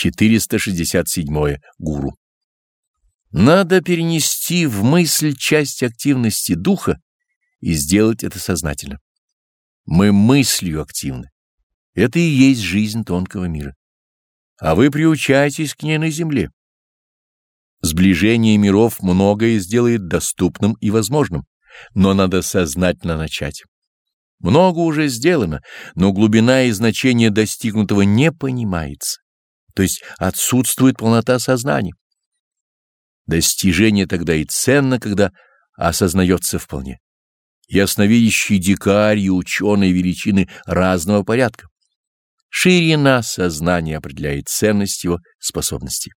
467. Гуру. Надо перенести в мысль часть активности духа и сделать это сознательно. Мы мыслью активны. Это и есть жизнь тонкого мира. А вы приучаетесь к ней на земле. Сближение миров многое сделает доступным и возможным, но надо сознательно начать. Много уже сделано, но глубина и значение достигнутого не понимается, то есть отсутствует полнота сознания. Достижение тогда и ценно, когда осознается вполне. Ясновидящий дикарь и ученые величины разного порядка. Ширина сознания определяет ценность его способностей.